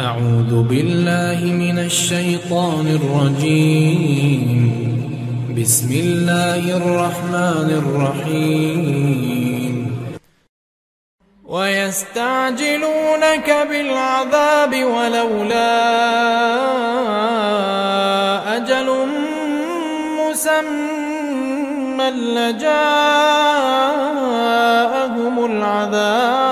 أعوذ بالله من الشيطان الرجيم. بسم الله الرحمن الرحيم. ويستعجلونك بالعذاب ولولا أجل مسمى لجاءهم العذاب.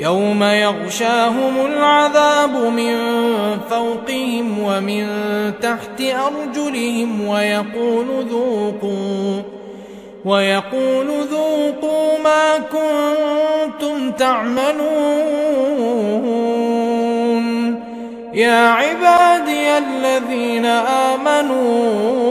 يوم يغشاهم العذاب من فوقهم ومن تحت أرجلهم ويقول ذوقوا ويقول ذوقوا ما كنتم تعملون. يا عبادي الذين آمنوا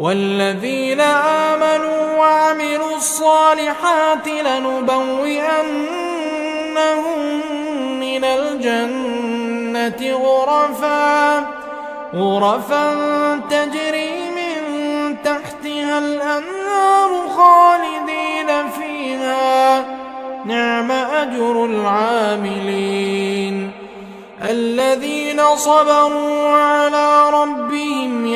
والذين آمنوا وعملوا الصالحات لنبوئنهم من الجنة غرفا غرفا تجري من تحتها الأنهار خالدين فيها. نعم أجر العاملين. الذين صبروا على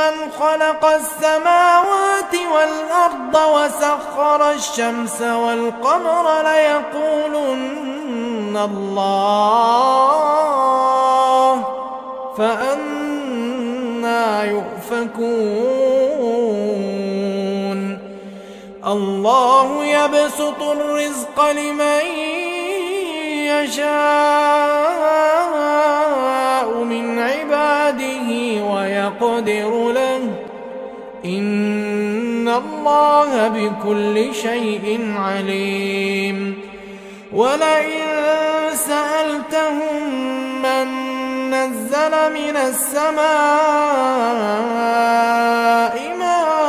من خلق السماوات والأرض وسخر الشمس والقمر ليقولن الله فأنا يؤفكون. الله يبسط الرزق لمن يشاء. عباده ويقدر له. إن الله بكل شيء عليم. ولئن سألتهم من نزل من السماء ماء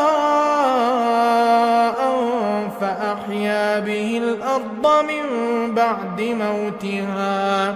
فأحيا به الأرض من بعد موتها.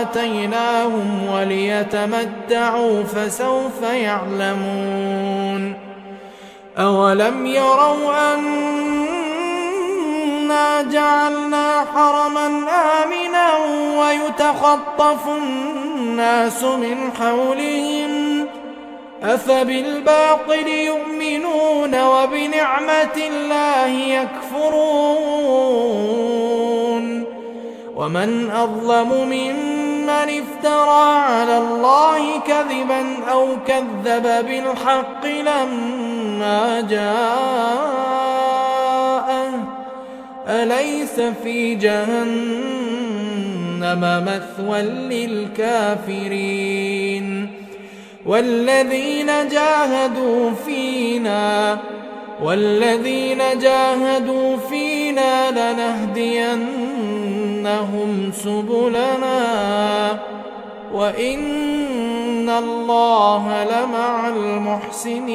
آتيناهم وليتمتعوا فسوف يعلمون أولم يروا أنا جعلنا حرما آمنا ويتخطف الناس من حولهم أفبالباطل يؤمنون وبنعمة الله يكفرون ومن أظلم ممن افترى على الله كذبا أو كذب بالحق لما جاءه أليس في جهنم مثوى للكافرين والذين جاهدوا فينا والذين جاهدوا فينا لنهدينهم سبلنا وإن الله لمع المحسنين